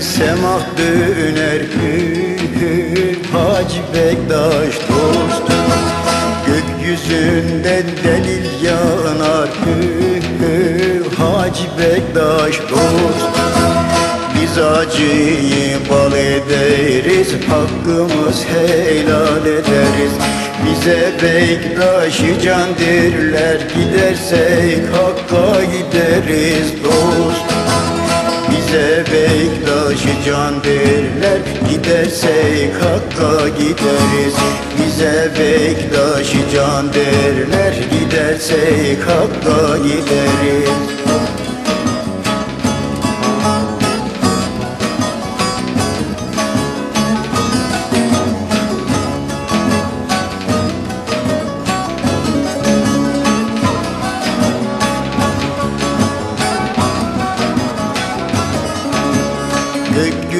semah döner Hacı Bektaş dost Gökyüzünden delil yanar Hacı Bektaş dost Biz acıyı bal ederiz Hakkımız helal ederiz. Bize Bektaş'ı can derler Gidersek Hakk'a gideriz dost Bize Bektaş'ı can derler. Gidersek Hakk'a gideriz. Bize Bektaş'ı can derler. Gidersek Hakk'a gideriz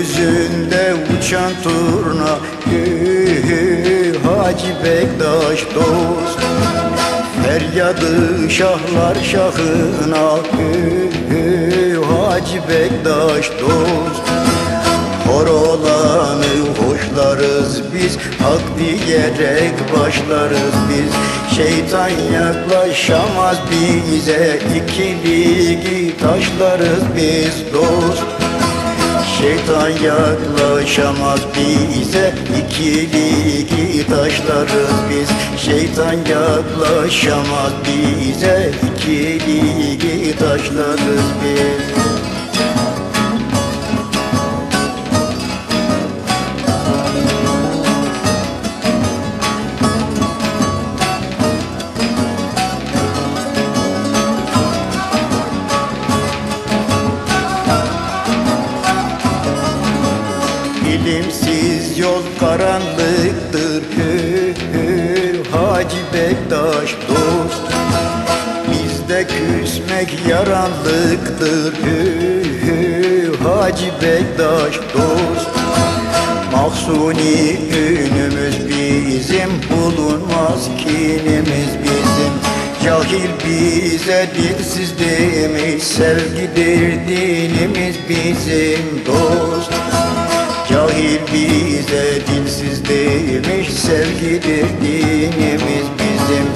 Gökyüzünde uçan turna Hacı Bektaş dost. Feryadı şahlar şahına Hacı Bektaş dost. Hor olanı hoşlarız biz Hak diyerek başlarız biz. Şeytan yaklaşamaz bize İkiligi taşlarız biz dost Şeytan yaklaşamaz bize İkili taşlarız biz. Şeytan yaklaşamaz bize İkili taşlarız biz İlimsiz yol karanlıktır hü, hü, Hacı Bektaş dost. Bizde küsmek yaranlıktır hü, hü, Hacı Bektaş dost. Mahsuni ünümüz bizim Bulunmaz kinimiz bizim. Cahil bize dilsiz demiş Sevgidir dinimiz bizim dost değil bize Dilsiz değilmiş sevgidir dinimiz bizim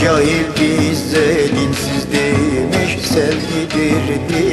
Cahil bize dilsiz değilmiş sevgidir dinimiz